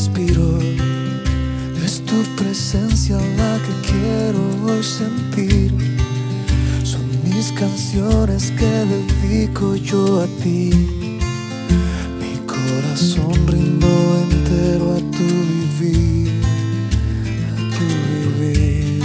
respiro, es tu presencia la que quiero hoy sentir. Son mis canciones que dedico yo a ti. Mi corazón rindo entero a tu vivir, a tu vivir.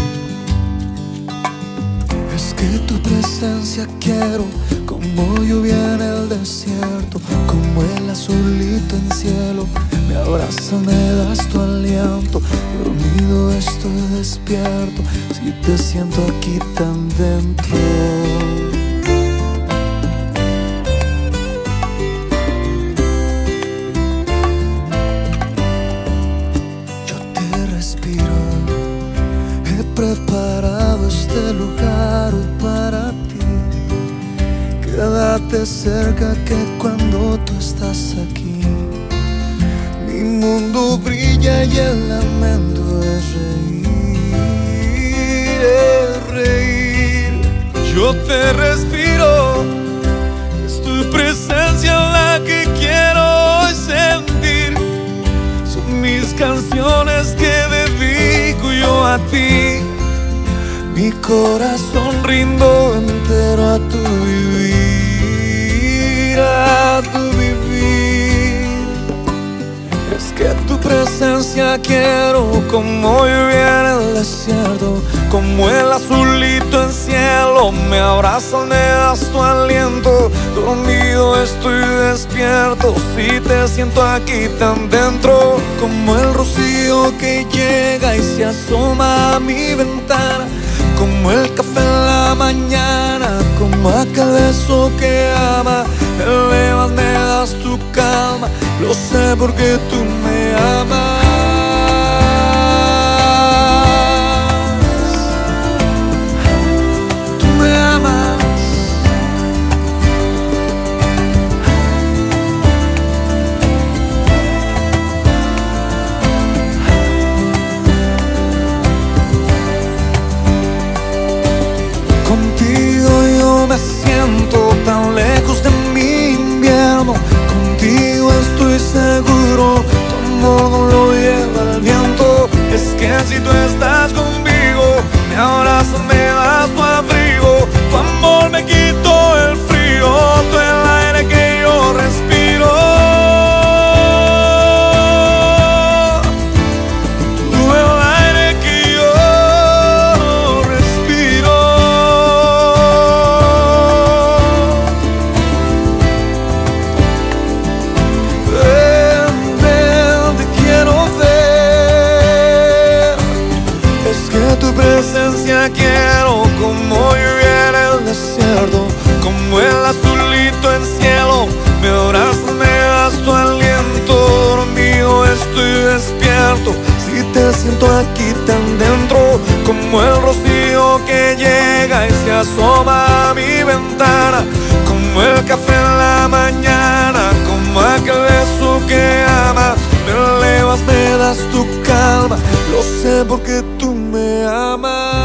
Es que tu presencia quiero, como lluvia en el desierto, como el azulito en cielo. Me abrazas, me das tu aliento. Dormido estoy despierto, si te siento aquí tan dentro. Yo te respiro, he preparado este lugar para ti. Quédate cerca que cuando tú estás aquí, mundo brilla y el lamento es reír, es reír. Yo te respiro, es tu presencia la que quiero hoy sentir. Son mis canciones que dedico yo a ti. Mi corazón rindo entero a tu vivir, quiero como lluvia en el desierto, como el azulito en cielo. Me abrazas, me das tu aliento. Dormido estoy despierto, si te siento aquí tan dentro, como el rocío que llega y se asoma a mi ventana. Como el café en la mañana, como aquel beso que ama, elevas, me das tu calma, lo sé porque tú me amas. Tan lejos de mi invierno. Contigo estoy seguro, tu amor no lo lleva el viento. Es que si tú estás conmigo, quiero como lluvia en el desierto, como el azulito en cielo. Me abrazas, me das tu aliento, dormido estoy despierto. Si te siento aquí tan dentro, como el rocío que llega y se asoma a mi ventana, como el café en la mañana, como aquel beso que ama. Me elevas, me das tu calma, lo sé porque tú me amas.